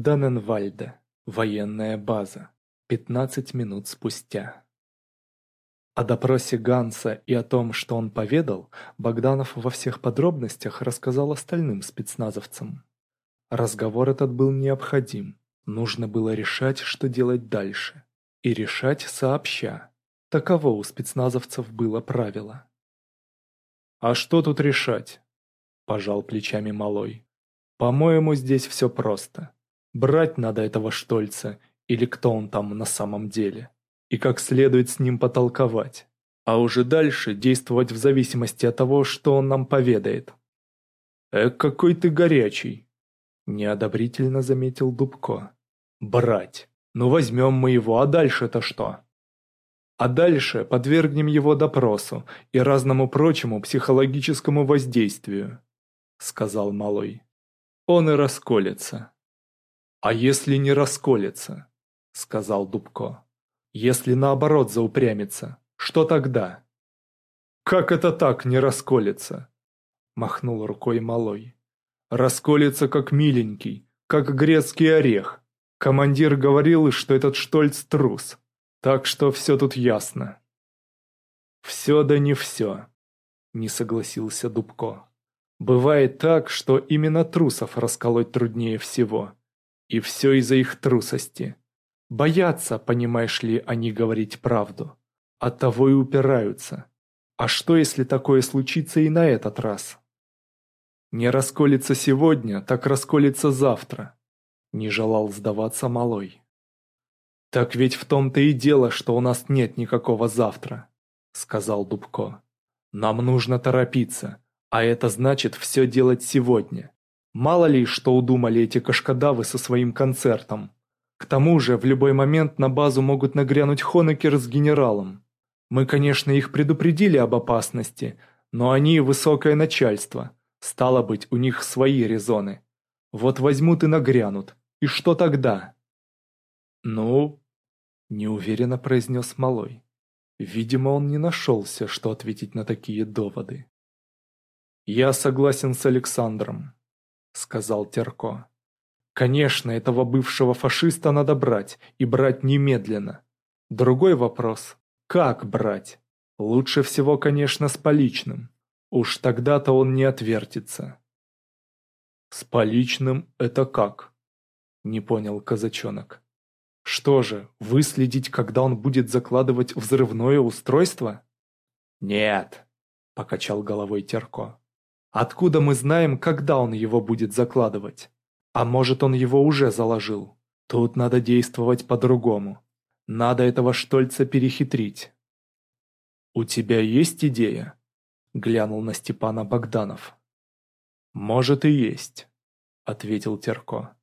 Данненвальда, военная база, 15 минут спустя. О допросе Ганса и о том, что он поведал, Богданов во всех подробностях рассказал остальным спецназовцам. Разговор этот был необходим, нужно было решать, что делать дальше. И решать сообща. Таково у спецназовцев было правило. «А что тут решать?» – пожал плечами Малой. «По-моему, здесь все просто. Брать надо этого Штольца, или кто он там на самом деле, и как следует с ним потолковать, а уже дальше действовать в зависимости от того, что он нам поведает. «Э, какой ты горячий!» – неодобрительно заметил Дубко. «Брать! Ну возьмем мы его, а дальше-то что?» а дальше подвергнем его допросу и разному прочему психологическому воздействию», — сказал Малой. «Он и расколется». «А если не расколется?» — сказал Дубко. «Если наоборот заупрямится, что тогда?» «Как это так не расколется?» — махнул рукой Малой. «Расколется, как миленький, как грецкий орех. Командир говорил, что этот Штольц трус, так что все тут ясно». «Все да не все», — не согласился Дубко. «Бывает так, что именно трусов расколоть труднее всего». И все из-за их трусости. Боятся, понимаешь ли, они говорить правду. Оттого и упираются. А что, если такое случится и на этот раз? Не расколется сегодня, так расколется завтра. Не желал сдаваться малой. «Так ведь в том-то и дело, что у нас нет никакого завтра», — сказал Дубко. «Нам нужно торопиться, а это значит все делать сегодня. Мало ли, что удумали эти кашкадавы со своим концертом. К тому же, в любой момент на базу могут нагрянуть Хонекер с генералом. Мы, конечно, их предупредили об опасности, но они высокое начальство. Стало быть, у них свои резоны. Вот возьмут и нагрянут. И что тогда? Ну, неуверенно произнес Малой. Видимо, он не нашелся, что ответить на такие доводы. Я согласен с Александром сказал Терко. Конечно, этого бывшего фашиста надо брать, и брать немедленно. Другой вопрос – как брать? Лучше всего, конечно, с поличным. Уж тогда-то он не отвертится. С поличным это как? Не понял казачонок. Что же, выследить, когда он будет закладывать взрывное устройство? Нет, покачал головой Терко. Откуда мы знаем, когда он его будет закладывать? А может, он его уже заложил? Тут надо действовать по-другому. Надо этого Штольца перехитрить. «У тебя есть идея?» – глянул на Степана Богданов. «Может и есть», – ответил Терко.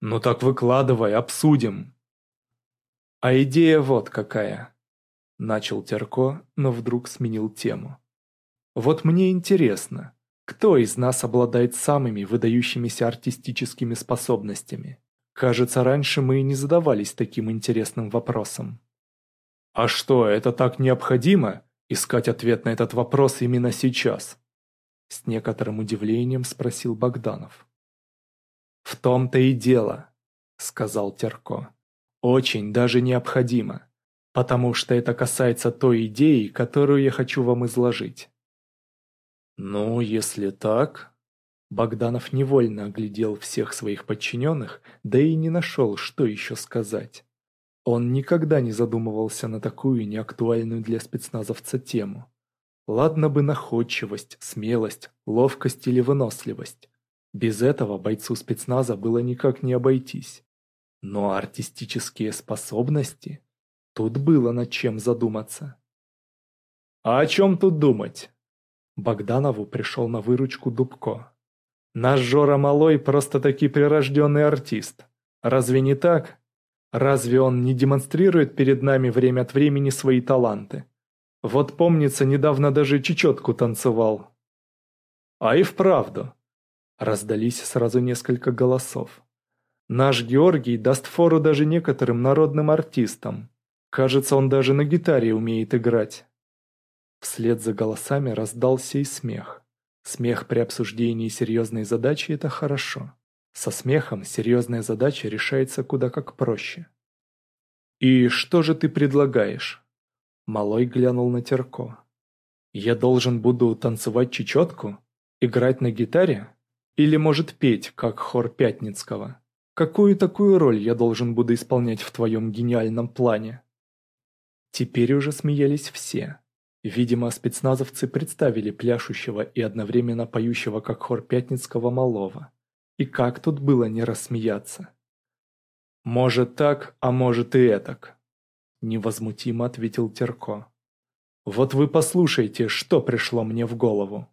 «Ну так выкладывай, обсудим». «А идея вот какая», – начал Терко, но вдруг сменил тему. «Вот мне интересно». Кто из нас обладает самыми выдающимися артистическими способностями? Кажется, раньше мы и не задавались таким интересным вопросом. А что, это так необходимо? Искать ответ на этот вопрос именно сейчас? С некоторым удивлением спросил Богданов. В том-то и дело, сказал Терко. Очень даже необходимо, потому что это касается той идеи, которую я хочу вам изложить. «Ну, если так...» Богданов невольно оглядел всех своих подчиненных, да и не нашел, что еще сказать. Он никогда не задумывался на такую неактуальную для спецназовца тему. Ладно бы находчивость, смелость, ловкость или выносливость. Без этого бойцу спецназа было никак не обойтись. Но артистические способности? Тут было над чем задуматься. «А о чем тут думать?» Богданову пришел на выручку Дубко. «Наш Жора Малой просто-таки прирожденный артист. Разве не так? Разве он не демонстрирует перед нами время от времени свои таланты? Вот помнится, недавно даже чечетку танцевал». «А и вправду!» Раздались сразу несколько голосов. «Наш Георгий даст фору даже некоторым народным артистам. Кажется, он даже на гитаре умеет играть». Вслед за голосами раздался и смех. Смех при обсуждении серьезной задачи – это хорошо. Со смехом серьезная задача решается куда как проще. «И что же ты предлагаешь?» Малой глянул на Терко. «Я должен буду танцевать чечетку? Играть на гитаре? Или, может, петь, как хор Пятницкого? Какую такую роль я должен буду исполнять в твоем гениальном плане?» Теперь уже смеялись все. Видимо, спецназовцы представили пляшущего и одновременно поющего как хор Пятницкого малого. И как тут было не рассмеяться? «Может так, а может и этак», – невозмутимо ответил Терко. «Вот вы послушайте, что пришло мне в голову».